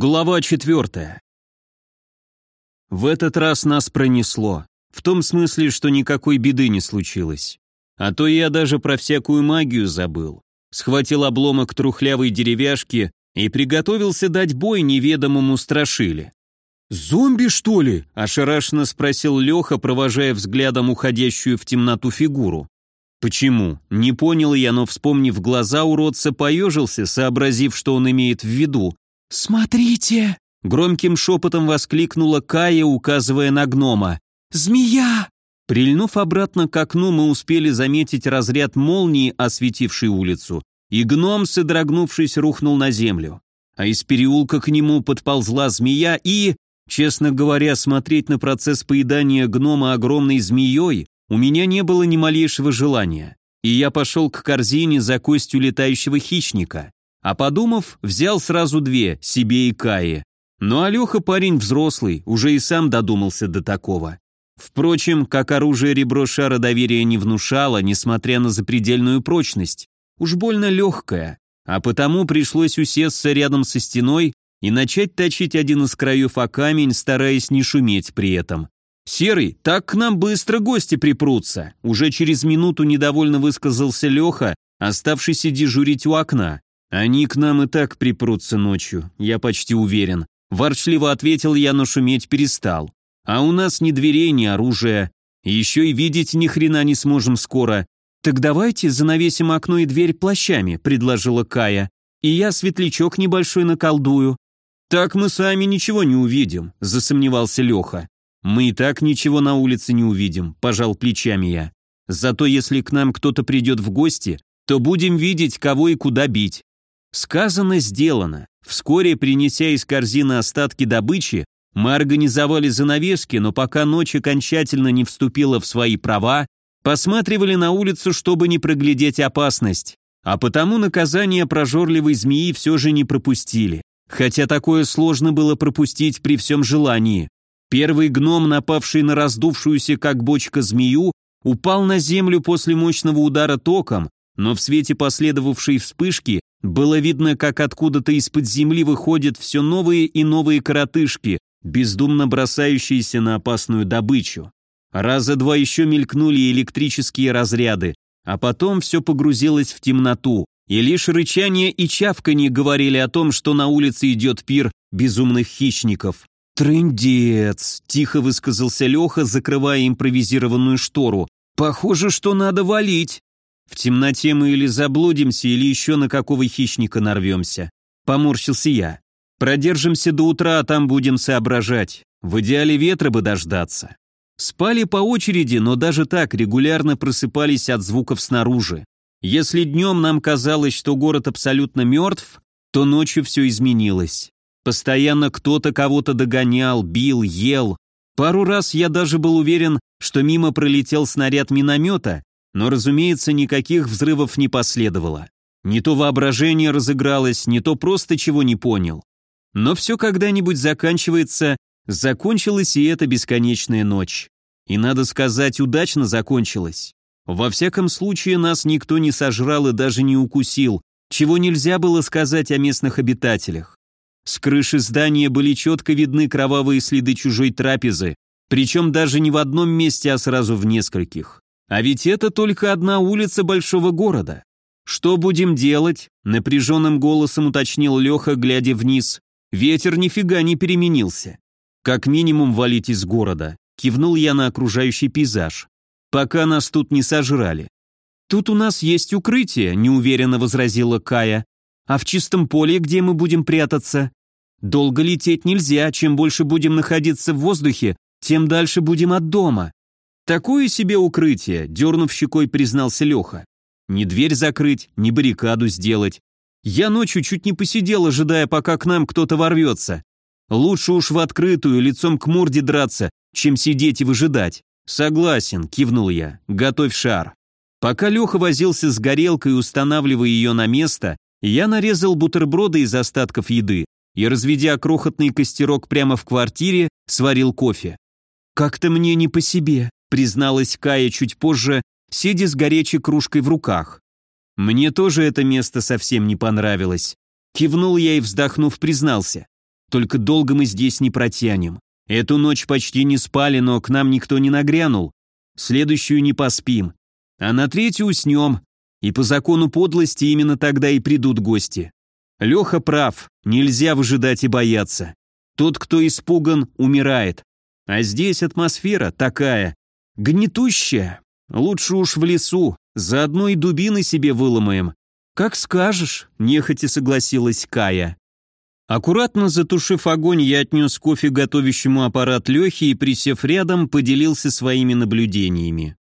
Глава четвертая. В этот раз нас пронесло. В том смысле, что никакой беды не случилось. А то я даже про всякую магию забыл. Схватил обломок трухлявой деревяшки и приготовился дать бой неведомому страшиле. «Зомби, что ли?» – ошарашенно спросил Леха, провожая взглядом уходящую в темноту фигуру. «Почему?» – не понял я, но, вспомнив глаза уродца, поежился, сообразив, что он имеет в виду, «Смотрите!» — громким шепотом воскликнула Кая, указывая на гнома. «Змея!» Прильнув обратно к окну, мы успели заметить разряд молнии, осветивший улицу, и гном, содрогнувшись, рухнул на землю. А из переулка к нему подползла змея и, честно говоря, смотреть на процесс поедания гнома огромной змеей у меня не было ни малейшего желания, и я пошел к корзине за костью летающего хищника. А подумав, взял сразу две, себе и Кае. Ну а Леха парень взрослый, уже и сам додумался до такого. Впрочем, как оружие ребро шара доверия не внушало, несмотря на запредельную прочность. Уж больно легкое, а потому пришлось усесться рядом со стеной и начать точить один из краев о камень, стараясь не шуметь при этом. «Серый, так к нам быстро гости припрутся!» Уже через минуту недовольно высказался Леха, оставшийся дежурить у окна. «Они к нам и так припрутся ночью, я почти уверен». Ворчливо ответил я, но шуметь перестал. «А у нас ни дверей, ни оружия. Еще и видеть ни хрена не сможем скоро». «Так давайте занавесим окно и дверь плащами», — предложила Кая. «И я светлячок небольшой наколдую». «Так мы сами ничего не увидим», — засомневался Леха. «Мы и так ничего на улице не увидим», — пожал плечами я. «Зато если к нам кто-то придет в гости, то будем видеть, кого и куда бить. Сказано, сделано. Вскоре, принеся из корзины остатки добычи, мы организовали занавески, но пока ночь окончательно не вступила в свои права, посматривали на улицу, чтобы не проглядеть опасность. А потому наказание прожорливой змеи все же не пропустили. Хотя такое сложно было пропустить при всем желании. Первый гном, напавший на раздувшуюся как бочка змею, упал на землю после мощного удара током, но в свете последовавшей вспышки было видно, как откуда-то из-под земли выходят все новые и новые коротышки, бездумно бросающиеся на опасную добычу. Раза два еще мелькнули электрические разряды, а потом все погрузилось в темноту, и лишь рычание и чавканье говорили о том, что на улице идет пир безумных хищников. «Трындец!» – тихо высказался Леха, закрывая импровизированную штору. «Похоже, что надо валить!» В темноте мы или заблудимся, или еще на какого хищника нарвемся. Поморщился я. Продержимся до утра, а там будем соображать. В идеале ветра бы дождаться. Спали по очереди, но даже так регулярно просыпались от звуков снаружи. Если днем нам казалось, что город абсолютно мертв, то ночью все изменилось. Постоянно кто-то кого-то догонял, бил, ел. Пару раз я даже был уверен, что мимо пролетел снаряд миномета, но, разумеется, никаких взрывов не последовало. Не то воображение разыгралось, не то просто чего не понял. Но все когда-нибудь заканчивается, закончилась и эта бесконечная ночь. И, надо сказать, удачно закончилась. Во всяком случае, нас никто не сожрал и даже не укусил, чего нельзя было сказать о местных обитателях. С крыши здания были четко видны кровавые следы чужой трапезы, причем даже не в одном месте, а сразу в нескольких. А ведь это только одна улица большого города. Что будем делать? Напряженным голосом уточнил Леха, глядя вниз. Ветер нифига не переменился. Как минимум валить из города. Кивнул я на окружающий пейзаж. Пока нас тут не сожрали. Тут у нас есть укрытие, неуверенно возразила Кая. А в чистом поле, где мы будем прятаться? Долго лететь нельзя, чем больше будем находиться в воздухе, тем дальше будем от дома. «Такое себе укрытие», — дернув щекой, признался Леха. «Ни дверь закрыть, ни баррикаду сделать. Я ночью чуть не посидел, ожидая, пока к нам кто-то ворвется. Лучше уж в открытую, лицом к морде драться, чем сидеть и выжидать». «Согласен», — кивнул я. «Готовь шар». Пока Леха возился с горелкой, устанавливая ее на место, я нарезал бутерброды из остатков еды и, разведя крохотный костерок прямо в квартире, сварил кофе. «Как-то мне не по себе», призналась Кая чуть позже, сидя с горячей кружкой в руках. Мне тоже это место совсем не понравилось. Кивнул я и, вздохнув, признался. только долго мы здесь не протянем. Эту ночь почти не спали, но к нам никто не нагрянул. Следующую не поспим. А на третью уснем. И по закону подлости именно тогда и придут гости. Леха прав, нельзя выжидать и бояться. Тот, кто испуган, умирает. А здесь атмосфера такая, гнетущая. Лучше уж в лесу, заодно и дубины себе выломаем. Как скажешь, нехотя согласилась Кая. Аккуратно затушив огонь, я отнес кофе готовящему аппарат Лехи и, присев рядом, поделился своими наблюдениями.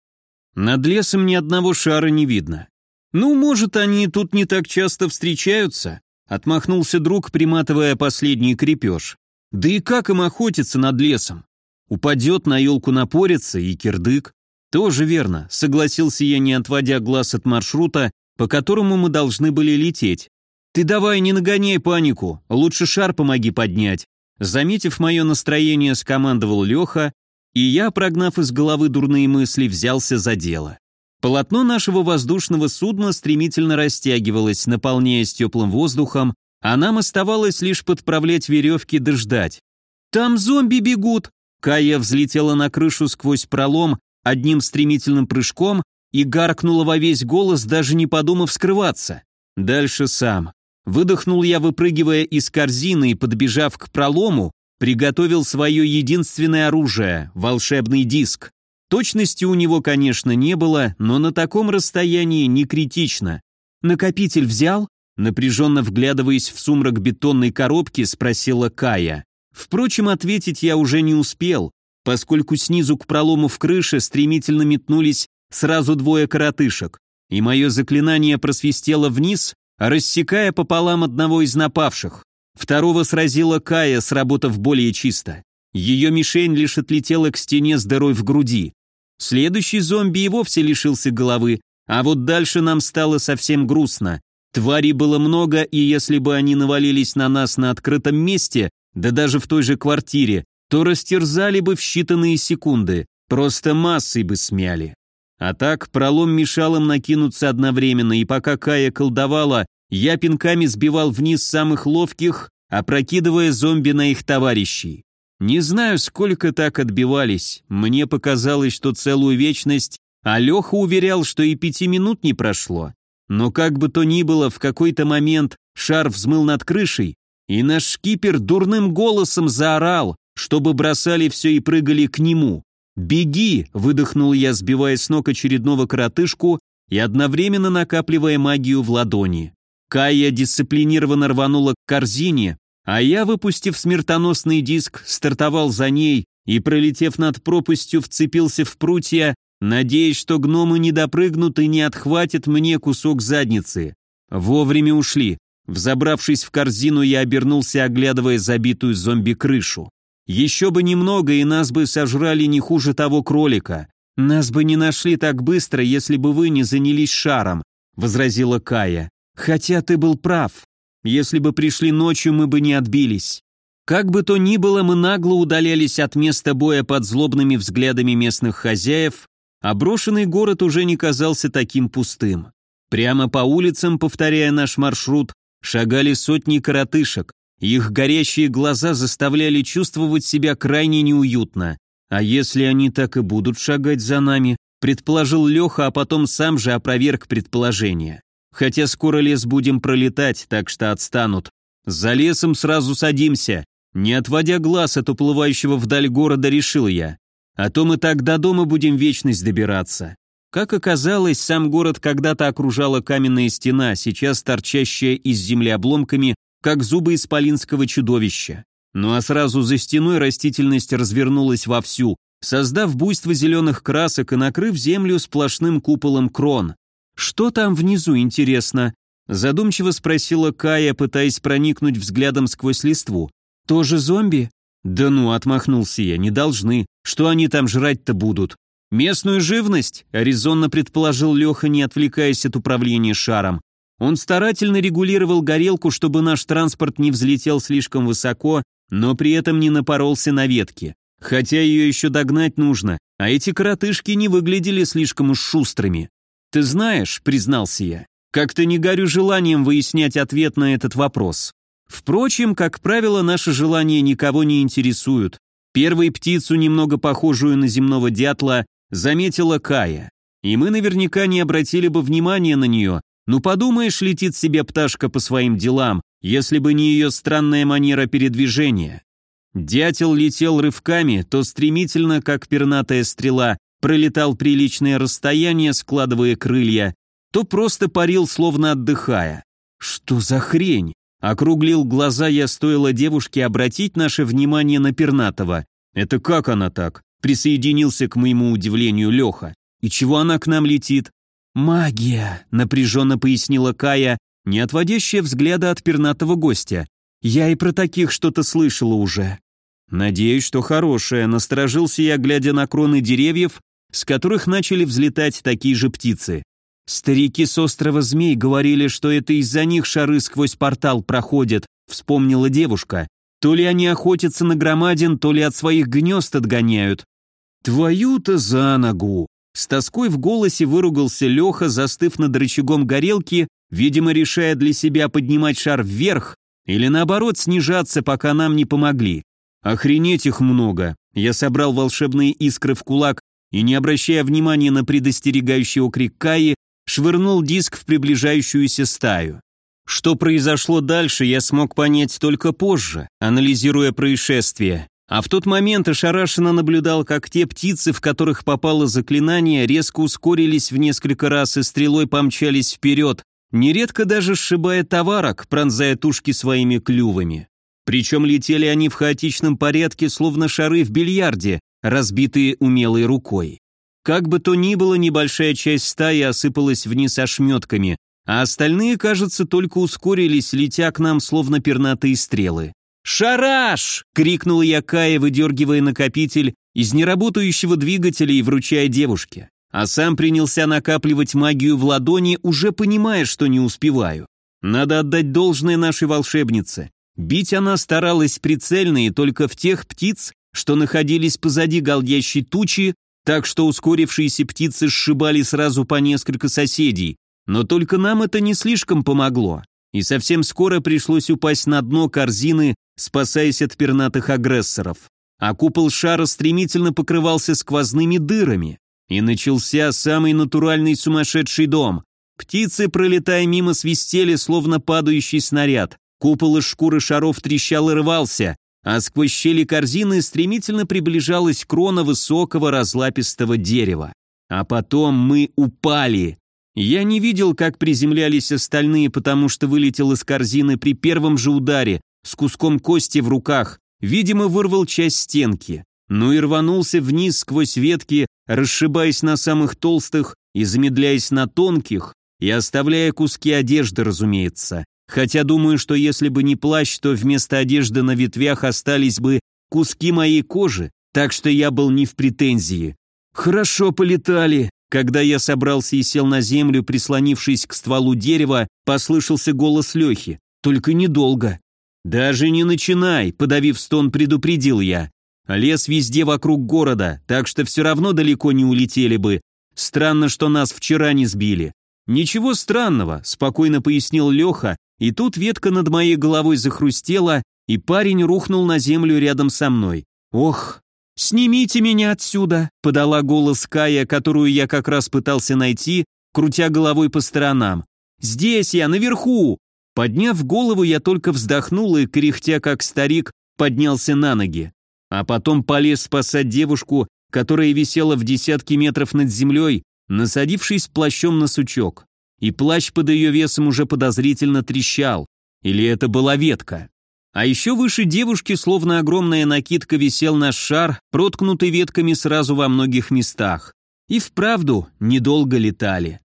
Над лесом ни одного шара не видно. Ну, может, они тут не так часто встречаются, отмахнулся друг, приматывая последний крепеж. Да и как им охотиться над лесом? Упадет, на елку напорится и кирдык. Тоже верно, согласился я, не отводя глаз от маршрута, по которому мы должны были лететь. «Ты давай не нагоняй панику, лучше шар помоги поднять». Заметив мое настроение, скомандовал Леха, и я, прогнав из головы дурные мысли, взялся за дело. Полотно нашего воздушного судна стремительно растягивалось, наполняясь теплым воздухом, а нам оставалось лишь подправлять веревки да ждать. «Там зомби бегут!» Кая взлетела на крышу сквозь пролом одним стремительным прыжком и гаркнула во весь голос, даже не подумав скрываться. Дальше сам. Выдохнул я, выпрыгивая из корзины и, подбежав к пролому, приготовил свое единственное оружие – волшебный диск. Точности у него, конечно, не было, но на таком расстоянии не критично. «Накопитель взял?» Напряженно вглядываясь в сумрак бетонной коробки, спросила Кая. Впрочем, ответить я уже не успел, поскольку снизу к пролому в крыше стремительно метнулись сразу двое коротышек, и мое заклинание просвистело вниз, рассекая пополам одного из напавших. Второго сразила Кая, сработав более чисто. Ее мишень лишь отлетела к стене с дырой в груди. Следующий зомби и вовсе лишился головы, а вот дальше нам стало совсем грустно. Тварей было много, и если бы они навалились на нас на открытом месте, да даже в той же квартире, то растерзали бы в считанные секунды, просто массой бы смяли. А так, пролом мешал им накинуться одновременно, и пока Кая колдовала, я пинками сбивал вниз самых ловких, опрокидывая зомби на их товарищей. Не знаю, сколько так отбивались, мне показалось, что целую вечность, а Леха уверял, что и пяти минут не прошло. Но как бы то ни было, в какой-то момент шар взмыл над крышей, и наш шкипер дурным голосом заорал, чтобы бросали все и прыгали к нему. «Беги!» — выдохнул я, сбивая с ног очередного коротышку и одновременно накапливая магию в ладони. Кая дисциплинированно рванула к корзине, а я, выпустив смертоносный диск, стартовал за ней и, пролетев над пропастью, вцепился в прутья, надеясь, что гномы не допрыгнут и не отхватят мне кусок задницы. Вовремя ушли. Взобравшись в корзину, я обернулся, оглядывая забитую зомби-крышу. Еще бы немного, и нас бы сожрали не хуже того кролика. Нас бы не нашли так быстро, если бы вы не занялись шаром, возразила Кая. Хотя ты был прав. Если бы пришли ночью, мы бы не отбились. Как бы то ни было, мы нагло удалялись от места боя под злобными взглядами местных хозяев, а брошенный город уже не казался таким пустым. Прямо по улицам, повторяя наш маршрут, шагали сотни коротышек, их горящие глаза заставляли чувствовать себя крайне неуютно. А если они так и будут шагать за нами, предположил Леха, а потом сам же опроверг предположение. Хотя скоро лес будем пролетать, так что отстанут. За лесом сразу садимся. Не отводя глаз от уплывающего вдаль города, решил я. А то мы так до дома будем вечность добираться. Как оказалось, сам город когда-то окружала каменная стена, сейчас торчащая из земли обломками как зубы исполинского чудовища. Ну а сразу за стеной растительность развернулась вовсю, создав буйство зеленых красок и накрыв землю сплошным куполом крон. «Что там внизу, интересно?» Задумчиво спросила Кая, пытаясь проникнуть взглядом сквозь листву. «Тоже зомби?» «Да ну», — отмахнулся я, — «не должны. Что они там жрать-то будут?» «Местную живность?» — резонно предположил Леха, не отвлекаясь от управления шаром. Он старательно регулировал горелку, чтобы наш транспорт не взлетел слишком высоко, но при этом не напоролся на ветки. Хотя ее еще догнать нужно, а эти коротышки не выглядели слишком уж шустрыми. «Ты знаешь», — признался я, — «как-то не горю желанием выяснять ответ на этот вопрос. Впрочем, как правило, наши желания никого не интересуют. Первой птицу, немного похожую на земного дятла, заметила Кая. И мы наверняка не обратили бы внимания на нее. Ну подумаешь, летит себе пташка по своим делам, если бы не ее странная манера передвижения. Дятел летел рывками, то стремительно, как пернатая стрела, пролетал приличное расстояние, складывая крылья, то просто парил, словно отдыхая. Что за хрень? Округлил глаза я, стоило девушке обратить наше внимание на Пернатого. «Это как она так?» Присоединился к моему удивлению Леха. «И чего она к нам летит?» «Магия», — напряженно пояснила Кая, не отводящая взгляда от пернатого гостя. «Я и про таких что-то слышала уже». «Надеюсь, что хорошая», — насторожился я, глядя на кроны деревьев, с которых начали взлетать такие же птицы. «Старики с острова Змей говорили, что это из-за них шары сквозь портал проходят», вспомнила девушка. «То ли они охотятся на громадин, то ли от своих гнезд отгоняют». «Твою-то за ногу!» С тоской в голосе выругался Леха, застыв над рычагом горелки, видимо, решая для себя поднимать шар вверх или наоборот снижаться, пока нам не помогли. Охренеть их много. Я собрал волшебные искры в кулак и, не обращая внимания на предостерегающий окрик Каи, швырнул диск в приближающуюся стаю. Что произошло дальше, я смог понять только позже, анализируя происшествие. А в тот момент ошарашенно наблюдал, как те птицы, в которых попало заклинание, резко ускорились в несколько раз и стрелой помчались вперед, нередко даже сшибая товарок, пронзая тушки своими клювами. Причем летели они в хаотичном порядке, словно шары в бильярде, разбитые умелой рукой. Как бы то ни было, небольшая часть стаи осыпалась вниз ошметками, а остальные, кажется, только ускорились, летя к нам, словно пернатые стрелы. «Шараш!» — крикнул я Кая, выдергивая накопитель из неработающего двигателя и вручая девушке. А сам принялся накапливать магию в ладони, уже понимая, что не успеваю. Надо отдать должное нашей волшебнице. Бить она старалась прицельно и только в тех птиц, что находились позади голдящей тучи, так что ускорившиеся птицы сшибали сразу по несколько соседей, но только нам это не слишком помогло, и совсем скоро пришлось упасть на дно корзины, спасаясь от пернатых агрессоров. А купол шара стремительно покрывался сквозными дырами, и начался самый натуральный сумасшедший дом. Птицы, пролетая мимо, свистели, словно падающий снаряд. Купол из шкуры шаров трещал и рвался, а сквозь щели корзины стремительно приближалась крона высокого разлапистого дерева. А потом мы упали. Я не видел, как приземлялись остальные, потому что вылетел из корзины при первом же ударе, с куском кости в руках, видимо, вырвал часть стенки. Ну и рванулся вниз сквозь ветки, расшибаясь на самых толстых и замедляясь на тонких, и оставляя куски одежды, разумеется. Хотя думаю, что если бы не плащ, то вместо одежды на ветвях остались бы куски моей кожи, так что я был не в претензии. Хорошо полетали. Когда я собрался и сел на землю, прислонившись к стволу дерева, послышался голос Лехи. Только недолго. «Даже не начинай», — подавив стон, предупредил я. «Лес везде вокруг города, так что все равно далеко не улетели бы. Странно, что нас вчера не сбили». «Ничего странного», — спокойно пояснил Леха, и тут ветка над моей головой захрустела, и парень рухнул на землю рядом со мной. «Ох, снимите меня отсюда!» — подала голос Кая, которую я как раз пытался найти, крутя головой по сторонам. «Здесь я, наверху!» Подняв голову, я только вздохнул и, кряхтя как старик, поднялся на ноги. А потом полез спасать девушку, которая висела в десятке метров над землей, насадившись плащом на сучок и плащ под ее весом уже подозрительно трещал. Или это была ветка? А еще выше девушки, словно огромная накидка, висел наш шар, проткнутый ветками сразу во многих местах. И вправду недолго летали.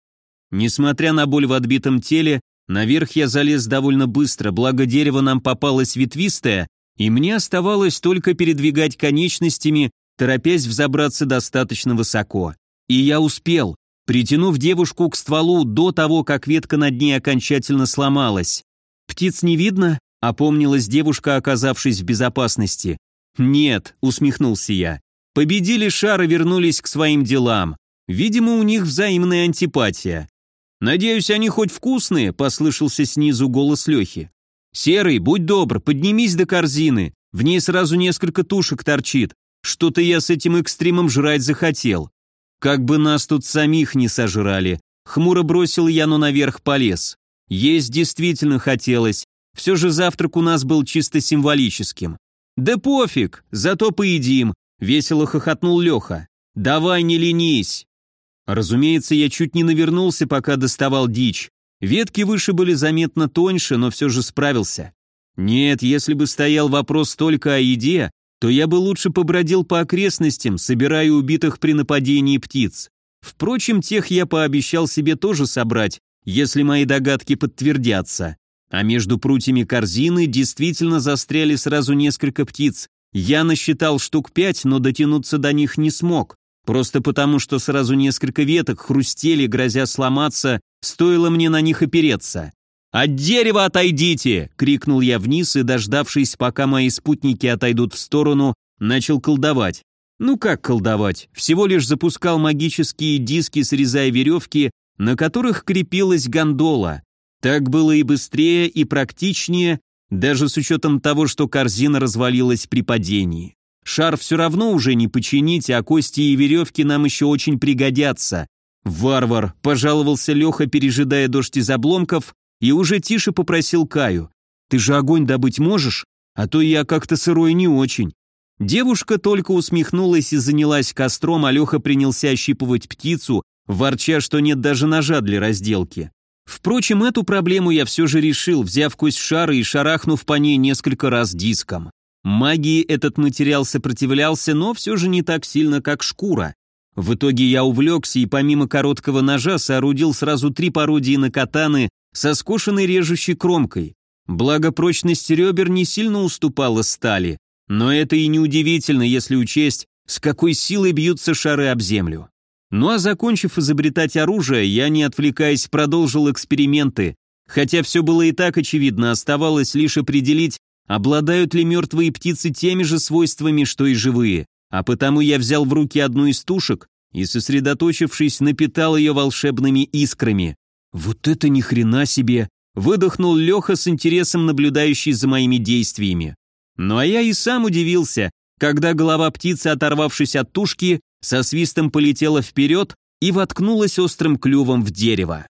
Несмотря на боль в отбитом теле, наверх я залез довольно быстро, благо дерево нам попалось ветвистое, и мне оставалось только передвигать конечностями, торопясь взобраться достаточно высоко. И я успел, притянув девушку к стволу до того, как ветка над ней окончательно сломалась. «Птиц не видно?» — опомнилась девушка, оказавшись в безопасности. «Нет», — усмехнулся я. «Победили шар и вернулись к своим делам. Видимо, у них взаимная антипатия». «Надеюсь, они хоть вкусные?» — послышался снизу голос Лехи. «Серый, будь добр, поднимись до корзины. В ней сразу несколько тушек торчит. Что-то я с этим экстримом жрать захотел. Как бы нас тут самих не сожрали. Хмуро бросил я, но наверх полез. Есть действительно хотелось. Все же завтрак у нас был чисто символическим. «Да пофиг, зато поедим», — весело хохотнул Леха. «Давай не ленись». Разумеется, я чуть не навернулся, пока доставал дичь. Ветки выше были заметно тоньше, но все же справился. Нет, если бы стоял вопрос только о еде, то я бы лучше побродил по окрестностям, собирая убитых при нападении птиц. Впрочем, тех я пообещал себе тоже собрать, если мои догадки подтвердятся. А между прутьями корзины действительно застряли сразу несколько птиц. Я насчитал штук пять, но дотянуться до них не смог, просто потому что сразу несколько веток хрустели, грозя сломаться, стоило мне на них опереться. «От дерева отойдите!» — крикнул я вниз и, дождавшись, пока мои спутники отойдут в сторону, начал колдовать. Ну как колдовать? Всего лишь запускал магические диски, срезая веревки, на которых крепилась гондола. Так было и быстрее, и практичнее, даже с учетом того, что корзина развалилась при падении. Шар все равно уже не починить, а кости и веревки нам еще очень пригодятся. «Варвар!» – пожаловался Леха, пережидая дождь из обломков, и уже тише попросил Каю. «Ты же огонь добыть можешь? А то я как-то сырой не очень». Девушка только усмехнулась и занялась костром, а Леха принялся ощипывать птицу, ворча, что нет даже ножа для разделки. Впрочем, эту проблему я все же решил, взяв кость шара и шарахнув по ней несколько раз диском. Магии этот материал сопротивлялся, но все же не так сильно, как шкура. В итоге я увлекся и помимо короткого ножа соорудил сразу три пародии на катаны со скошенной режущей кромкой. Благо прочность ребер не сильно уступала стали, но это и не удивительно, если учесть, с какой силой бьются шары об землю. Ну а закончив изобретать оружие, я, не отвлекаясь, продолжил эксперименты, хотя все было и так очевидно, оставалось лишь определить, обладают ли мертвые птицы теми же свойствами, что и живые, а потому я взял в руки одну из тушек и, сосредоточившись, напитал ее волшебными искрами. «Вот это ни хрена себе!» — выдохнул Леха с интересом, наблюдающий за моими действиями. Ну а я и сам удивился, когда голова птицы, оторвавшись от тушки, со свистом полетела вперед и воткнулась острым клювом в дерево.